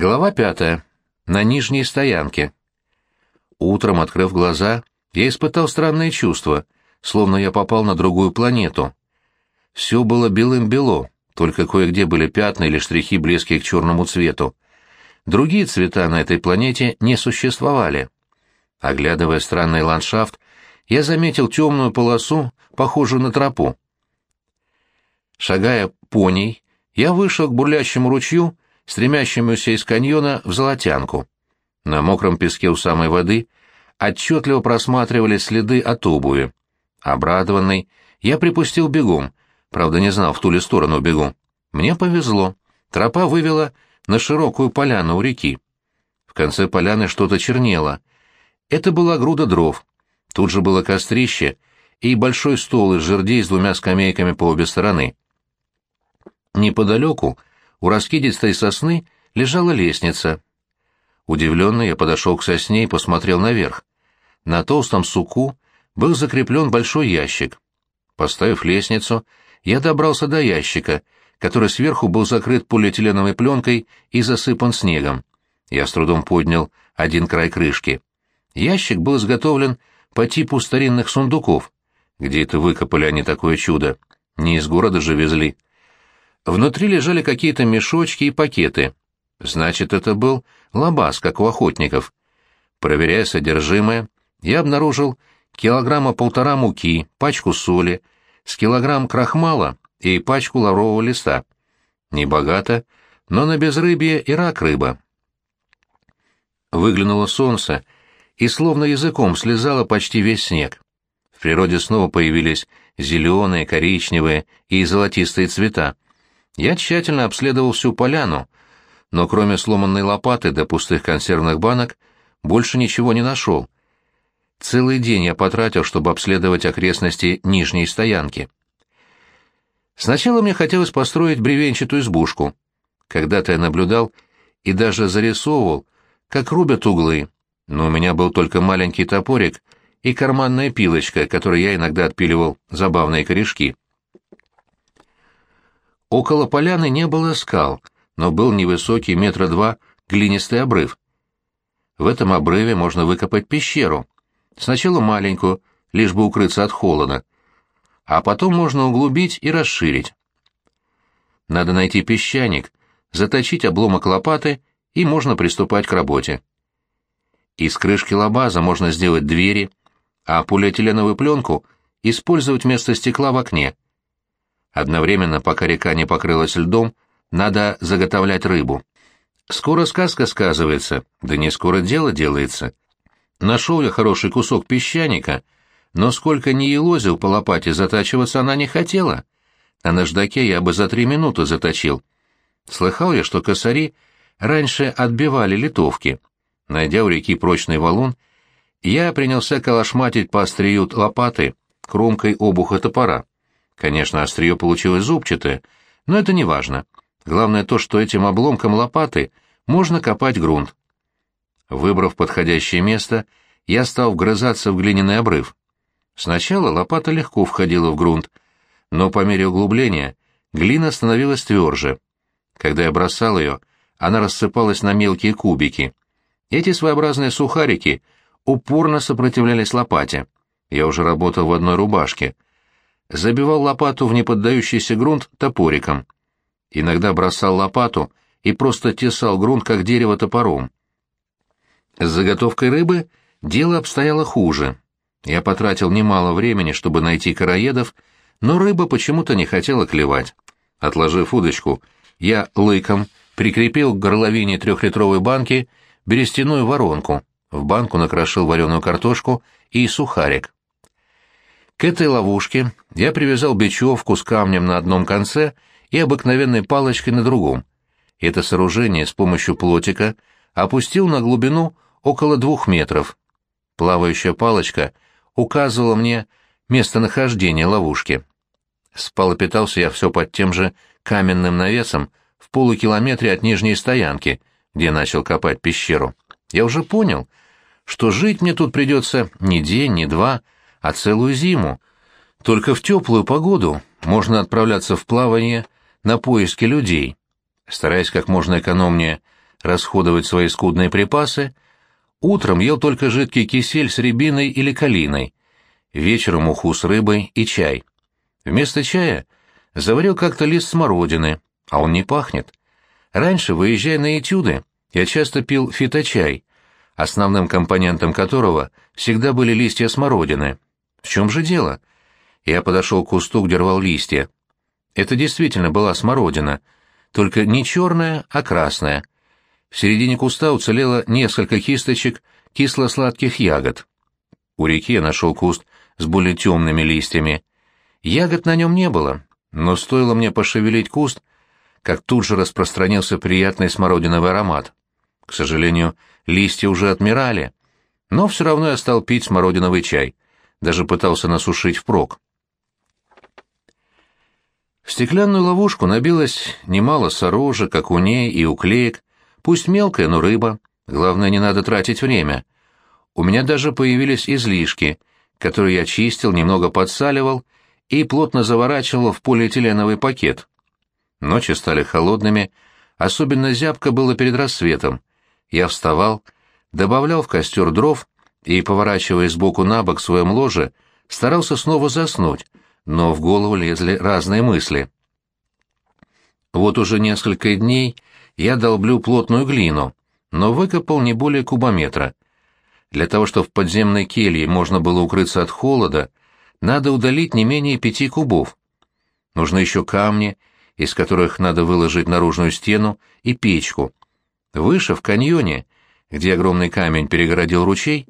Глава пятая. На нижней стоянке. Утром, открыв глаза, я испытал странное чувство, словно я попал на другую планету. Все было белым-бело, только кое-где были пятна или штрихи, близкие к черному цвету. Другие цвета на этой планете не существовали. Оглядывая странный ландшафт, я заметил темную полосу, похожую на тропу. Шагая по ней, я вышел к бурлящему ручью, стремящемуся из каньона в Золотянку. На мокром песке у самой воды отчетливо просматривали следы от обуви. Обрадованный, я припустил бегом, правда не знал, в ту ли сторону бегу. Мне повезло. Тропа вывела на широкую поляну у реки. В конце поляны что-то чернело. Это была груда дров. Тут же было кострище и большой стол из жердей с двумя скамейками по обе стороны. Неподалеку, у раскидистой сосны, лежала лестница. Удивленный, я подошел к сосне и посмотрел наверх. На толстом суку был закреплен большой ящик. Поставив лестницу, я добрался до ящика, который сверху был закрыт полиэтиленовой пленкой и засыпан снегом. Я с трудом поднял один край крышки. Ящик был изготовлен по типу старинных сундуков. Где это выкопали они такое чудо? Не из города же везли. Внутри лежали какие-то мешочки и пакеты. Значит, это был лабаз, как у охотников. Проверяя содержимое, я обнаружил килограмма полтора муки, пачку соли, с килограмм крахмала и пачку лаврового листа. Небогато, но на безрыбье и рак рыба. Выглянуло солнце, и словно языком слезало почти весь снег. В природе снова появились зеленые, коричневые и золотистые цвета. Я тщательно обследовал всю поляну, но кроме сломанной лопаты до пустых консервных банок больше ничего не нашел. Целый день я потратил, чтобы обследовать окрестности нижней стоянки. Сначала мне хотелось построить бревенчатую избушку. Когда-то я наблюдал и даже зарисовывал, как рубят углы, но у меня был только маленький топорик и карманная пилочка, которой я иногда отпиливал забавные корешки. Около поляны не было скал, но был невысокий метра два глинистый обрыв. В этом обрыве можно выкопать пещеру. Сначала маленькую, лишь бы укрыться от холода, а потом можно углубить и расширить. Надо найти песчаник, заточить обломок лопаты, и можно приступать к работе. Из крышки лабаза можно сделать двери, а полиэтиленовую пленку использовать вместо стекла в окне. Одновременно, пока река не покрылась льдом, надо заготовлять рыбу. Скоро сказка сказывается, да не скоро дело делается. Нашел я хороший кусок песчаника, но сколько ни елозил по лопате, затачиваться она не хотела. На ждаке я бы за три минуты заточил. Слыхал я, что косари раньше отбивали литовки. Найдя у реки прочный валун, я принялся калашматить по острию лопаты кромкой обуха топора. Конечно, острие получилось зубчатое, но это не важно. Главное то, что этим обломком лопаты можно копать грунт. Выбрав подходящее место, я стал вгрызаться в глиняный обрыв. Сначала лопата легко входила в грунт, но по мере углубления глина становилась тверже. Когда я бросал ее, она рассыпалась на мелкие кубики. Эти своеобразные сухарики упорно сопротивлялись лопате. Я уже работал в одной рубашке — забивал лопату в неподдающийся грунт топориком. Иногда бросал лопату и просто тесал грунт, как дерево топором. С заготовкой рыбы дело обстояло хуже. Я потратил немало времени, чтобы найти короедов, но рыба почему-то не хотела клевать. Отложив удочку, я лыком прикрепил к горловине трехлитровой банки берестяную воронку, в банку накрошил вареную картошку и сухарик. К этой ловушке я привязал бечевку с камнем на одном конце и обыкновенной палочкой на другом. Это сооружение с помощью плотика опустил на глубину около двух метров. Плавающая палочка указывала мне местонахождение ловушки. Спал и питался я все под тем же каменным навесом в полукилометре от нижней стоянки, где начал копать пещеру. Я уже понял, что жить мне тут придется не день, не два, а целую зиму. Только в теплую погоду можно отправляться в плавание на поиски людей. Стараясь как можно экономнее расходовать свои скудные припасы, утром ел только жидкий кисель с рябиной или калиной, вечером уху с рыбой и чай. Вместо чая заварил как-то лист смородины, а он не пахнет. Раньше, выезжая на этюды, я часто пил фиточай, основным компонентом которого всегда были листья смородины. В чем же дело? Я подошел к кусту, где рвал листья. Это действительно была смородина, только не черная, а красная. В середине куста уцелело несколько кисточек кисло-сладких ягод. У реки я нашел куст с более темными листьями. Ягод на нем не было, но стоило мне пошевелить куст, как тут же распространился приятный смородиновый аромат. К сожалению, листья уже отмирали, но все равно я стал пить смородиновый чай, даже пытался насушить впрок. В стеклянную ловушку набилось немало сорожек, окуней и уклеек, пусть мелкая, но рыба, главное, не надо тратить время. У меня даже появились излишки, которые я чистил, немного подсаливал и плотно заворачивал в полиэтиленовый пакет. Ночи стали холодными, особенно зябко было перед рассветом. Я вставал, добавлял в костер дров и, поворачиваясь сбоку на бок в своем ложе, старался снова заснуть, но в голову лезли разные мысли. Вот уже несколько дней я долблю плотную глину, но выкопал не более кубометра. Для того, чтобы в подземной келье можно было укрыться от холода, надо удалить не менее пяти кубов. Нужны еще камни, из которых надо выложить наружную стену и печку. Выше, в каньоне, где огромный камень перегородил ручей,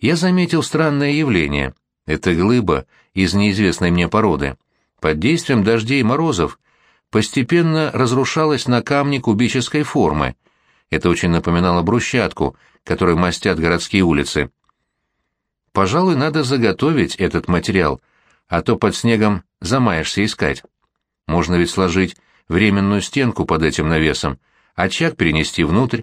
я заметил странное явление. Это глыба из неизвестной мне породы. Под действием дождей и морозов постепенно разрушалась на камне кубической формы. Это очень напоминало брусчатку, которой мастят городские улицы. Пожалуй, надо заготовить этот материал, а то под снегом замаешься искать. Можно ведь сложить временную стенку под этим навесом, очаг перенести внутрь.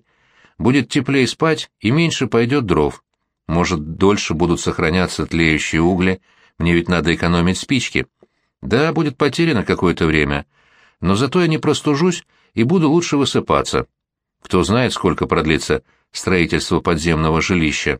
Будет теплее спать и меньше пойдет дров. Может, дольше будут сохраняться тлеющие угли, мне ведь надо экономить спички. Да, будет потеряно какое-то время, но зато я не простужусь и буду лучше высыпаться. Кто знает, сколько продлится строительство подземного жилища.